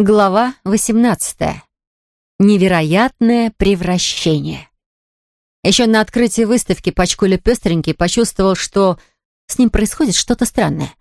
Глава 18. Невероятное превращение. Еще на открытии выставки Пачкуля Пестренький почувствовал, что с ним происходит что-то странное.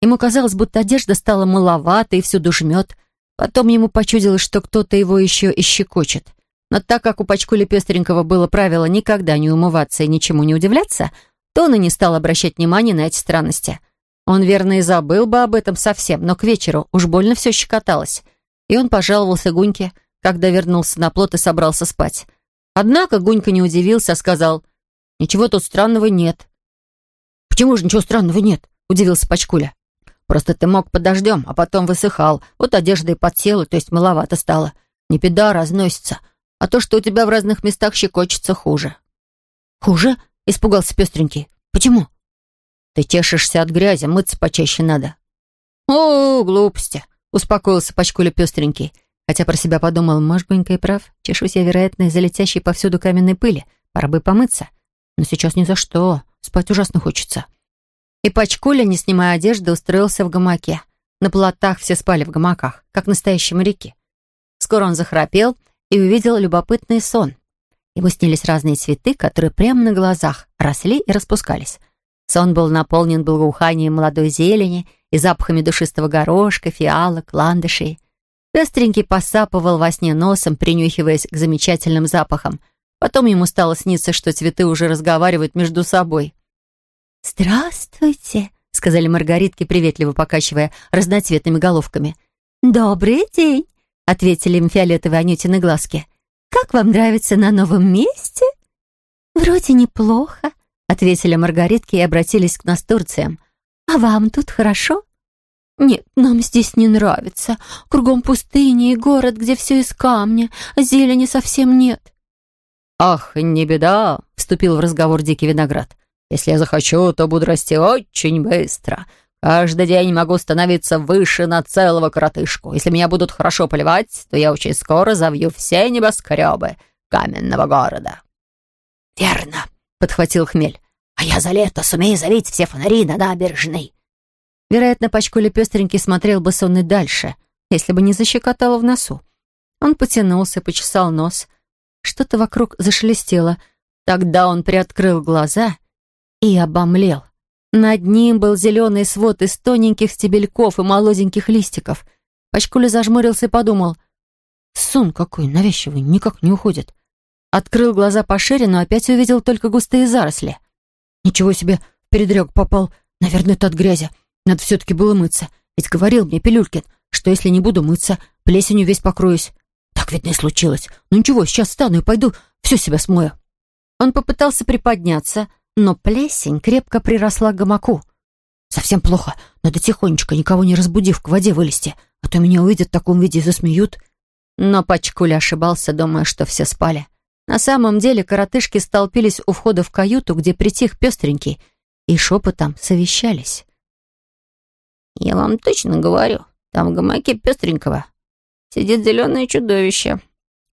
Ему казалось, будто одежда стала маловата и всюду жмет. Потом ему почудилось, что кто-то его еще и щекочет. Но так как у Пачкуля Пестренького было правило никогда не умываться и ничему не удивляться, то он и не стал обращать внимания на эти странности. Он, верно, и забыл бы об этом совсем, но к вечеру уж больно все щекоталось — и он пожаловался Гуньке, когда вернулся на плот и собрался спать. Однако Гунька не удивился, а сказал, «Ничего тут странного нет». «Почему же ничего странного нет?» — удивился Пачкуля. «Просто ты мог под дождем, а потом высыхал. Вот одежда и подсела, то есть маловато стало. Не беда, разносится. А то, что у тебя в разных местах щекочется, хуже». «Хуже?» — испугался пестренький. «Почему?» «Ты чешешься от грязи, мыться почаще надо». «О, глупости!» Успокоился Пачкуля пестренький, хотя про себя подумал, может, Гонька и прав. Чешусь я, вероятно, из-за летящей повсюду каменной пыли. Пора бы помыться. Но сейчас ни за что. Спать ужасно хочется. И Пачкуля, не снимая одежды, устроился в гамаке. На плотах все спали в гамаках, как настоящие моряки. Скоро он захрапел и увидел любопытный сон. Ему снились разные цветы, которые прямо на глазах росли и распускались. Сон был наполнен благоуханием молодой зелени и запахами душистого горошка, фиалок, ландышей. Пестренький посапывал во сне носом, принюхиваясь к замечательным запахам. Потом ему стало сниться, что цветы уже разговаривают между собой. «Здравствуйте», — сказали маргаритки, приветливо покачивая разноцветными головками. «Добрый день», — ответили им фиолетовые Анютины глазки. «Как вам нравится на новом месте?» «Вроде неплохо», — ответили маргаритки и обратились к настурциям. «А вам тут хорошо?» «Нет, нам здесь не нравится. Кругом пустыня и город, где все из камня, а зелени совсем нет». «Ах, не беда», — вступил в разговор Дикий Виноград. «Если я захочу, то буду расти очень быстро. Каждый день могу становиться выше на целого коротышку. Если меня будут хорошо поливать, то я очень скоро завью все небоскребы каменного города». «Верно», — подхватил хмель. «А я за лето сумею залить все фонари на набережной». Вероятно, пачкуля пестренький смотрел бы сонный дальше, если бы не защекотало в носу. Он потянулся, почесал нос. Что-то вокруг зашелестело. Тогда он приоткрыл глаза и обомлел. Над ним был зеленый свод из тоненьких стебельков и молоденьких листиков. Пачкуля зажмурился и подумал. «Сон какой навязчивый, никак не уходит». Открыл глаза пошире, но опять увидел только густые заросли. «Ничего себе, в передрёг попал. Наверное, это от грязи. Надо все-таки было мыться. Ведь говорил мне Пилюлькин, что если не буду мыться, плесенью весь покроюсь. Так ведь не случилось. Ну ничего, сейчас встану и пойду, все себя смою». Он попытался приподняться, но плесень крепко приросла к гамаку. «Совсем плохо. Надо тихонечко, никого не разбудив, к воде вылезти, а то меня увидят в таком виде и засмеют». Но Пачкуля ошибался, думая, что все спали. На самом деле коротышки столпились у входа в каюту, где притих пестренький, и шепотом совещались. «Я вам точно говорю, там в гамаке пестренького сидит зеленое чудовище»,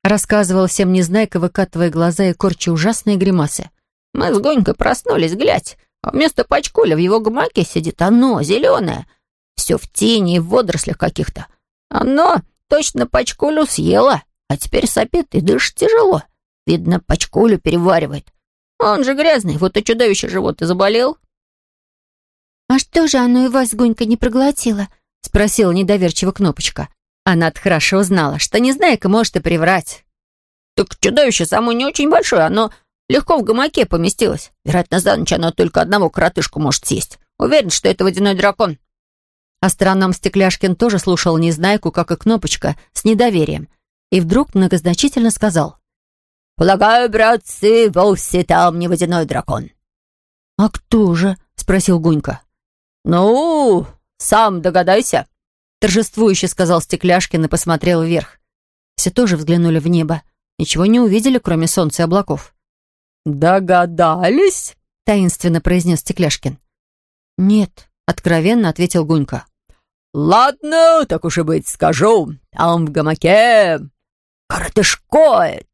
рассказывал всем Незнайка, выкатывая глаза и корча ужасные гримасы. «Мы с Гонькой проснулись, глядь, а вместо пачкуля в его гамаке сидит оно, зеленое, все в тени и в водорослях каких-то. Оно точно пачкулю съело, а теперь сопит и дышит тяжело. Видно, пачкулю переваривает. Он же грязный, вот и чудовище живот и заболел. «А что же оно и вас, Гонька, не проглотило?» — спросила недоверчиво Кнопочка. она хорошо знала, что Незнайка может и приврать. «Так чудовище само не очень большое, оно легко в гамаке поместилось. Вероятно, за ночь оно только одного коротышку может съесть. Уверен, что это водяной дракон». Астроном Стекляшкин тоже слушал Незнайку, как и Кнопочка, с недоверием. И вдруг многозначительно сказал. «Полагаю, братцы, вовсе там не водяной дракон». «А кто же?» — спросил Гунька. «Ну, сам догадайся», — торжествующе сказал Стекляшкин и посмотрел вверх. Все тоже взглянули в небо. Ничего не увидели, кроме солнца и облаков. «Догадались?» — таинственно произнес Стекляшкин. «Нет», — откровенно ответил Гунька. «Ладно, так уж и быть, скажу. Там в гамаке коротышкоет.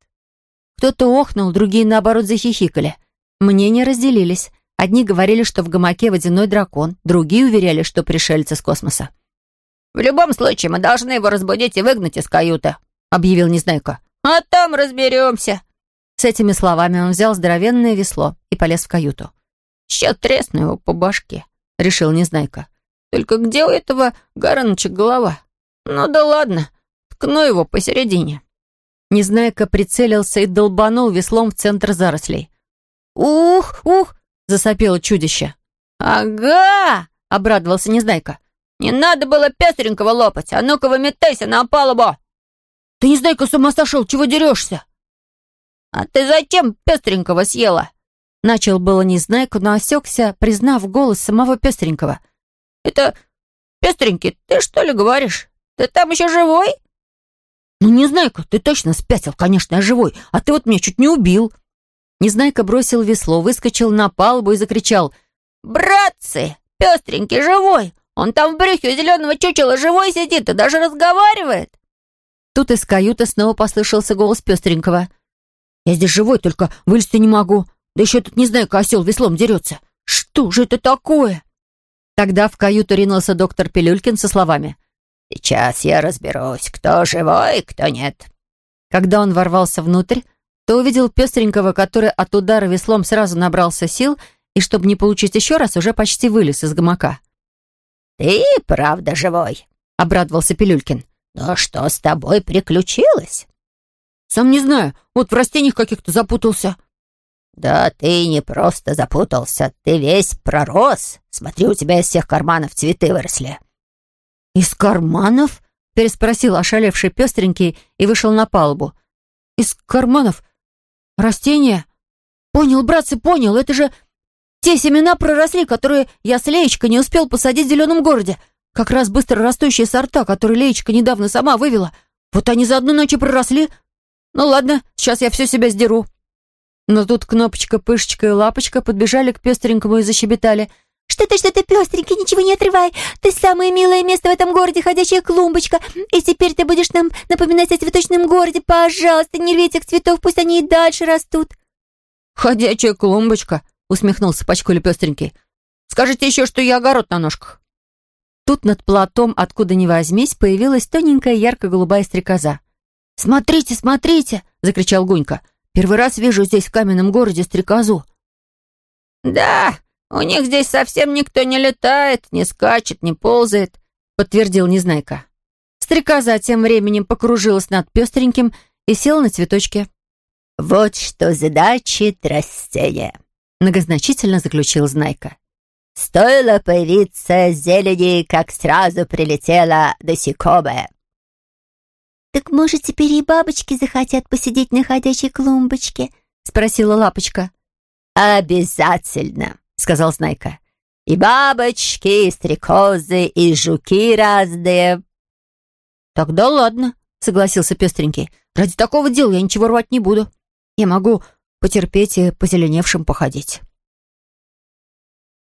Кто-то охнул, другие, наоборот, захихикали. Мнения разделились. Одни говорили, что в гамаке водяной дракон, другие уверяли, что пришельцы с космоса. В любом случае, мы должны его разбудить и выгнать из каюты», — объявил Незнайка. «А там разберемся». С этими словами он взял здоровенное весло и полез в каюту. «Сейчас тресну его по башке», — решил Незнайка. «Только где у этого Гараныча голова? Ну да ладно, ткну его посередине». Незнайка прицелился и долбанул веслом в центр зарослей. «Ух, ух!» — засопело чудище. «Ага!» — обрадовался Незнайка. «Не надо было пестренького лопать! А ну-ка выметайся на палубу!» «Ты, Незнайка, с ума сошел! Чего дерешься?» «А ты зачем пестренького съела?» Начал было Незнайку, но осекся, признав голос самого пестренького. «Это пестренький, ты что ли говоришь? Ты там еще живой?» «Ну, Незнайка, ты точно спятил, конечно, я живой, а ты вот меня чуть не убил!» Незнайка бросил весло, выскочил на палубу и закричал. «Братцы, пестренький живой! Он там в брюхе у зеленого чучела живой сидит и даже разговаривает!» Тут из каюты снова послышался голос пестренького. «Я здесь живой, только вылезти не могу. Да еще тут, не знаю, осел веслом дерется. Что же это такое?» Тогда в каюту ринулся доктор Пилюлькин со словами. «Сейчас я разберусь, кто живой, кто нет». Когда он ворвался внутрь, то увидел пестренького, который от удара веслом сразу набрался сил и, чтобы не получить еще раз, уже почти вылез из гамака. «Ты правда живой?» — обрадовался Пилюлькин. «Но что с тобой приключилось?» «Сам не знаю. Вот в растениях каких-то запутался». «Да ты не просто запутался, ты весь пророс. Смотри, у тебя из всех карманов цветы выросли». «Из карманов?» — переспросил ошалевший пестренький и вышел на палубу. «Из карманов? Растения? Понял, братцы, понял. Это же те семена проросли, которые я с Леечкой не успел посадить в зеленом городе. Как раз быстро растущие сорта, которые Леечка недавно сама вывела. Вот они за одну ночь и проросли. Ну ладно, сейчас я все себя сдеру. Но тут Кнопочка, Пышечка и Лапочка подбежали к пестренькому и защебетали. «Что ты, что ты, пестренький, ничего не отрывай! Ты самое милое место в этом городе, ходячая клумбочка! И теперь ты будешь нам напоминать о цветочном городе! Пожалуйста, не рви этих цветов, пусть они и дальше растут!» «Ходячая клумбочка!» — усмехнулся Пачкуля пестренький. «Скажите еще, что я огород на ножках!» Тут над платом, откуда ни возьмись, появилась тоненькая ярко-голубая стрекоза. «Смотрите, смотрите!» — закричал Гунька. «Первый раз вижу здесь, в каменном городе, стрекозу». «Да, у них здесь совсем никто не летает, не скачет, не ползает», — подтвердил Незнайка. Стрекоза тем временем покружилась над пестреньким и села на цветочке. «Вот что задачи растения», — многозначительно заключил Знайка. «Стоило появиться зелени, как сразу прилетела насекомое». «Так, может, теперь и бабочки захотят посидеть на ходячей клумбочке?» — спросила Лапочка. «Обязательно», — сказал Знайка. «И бабочки, и стрекозы, и жуки разные». «Тогда ладно», — согласился пестренький. «Ради такого дела я ничего рвать не буду. Я могу потерпеть и позеленевшим походить».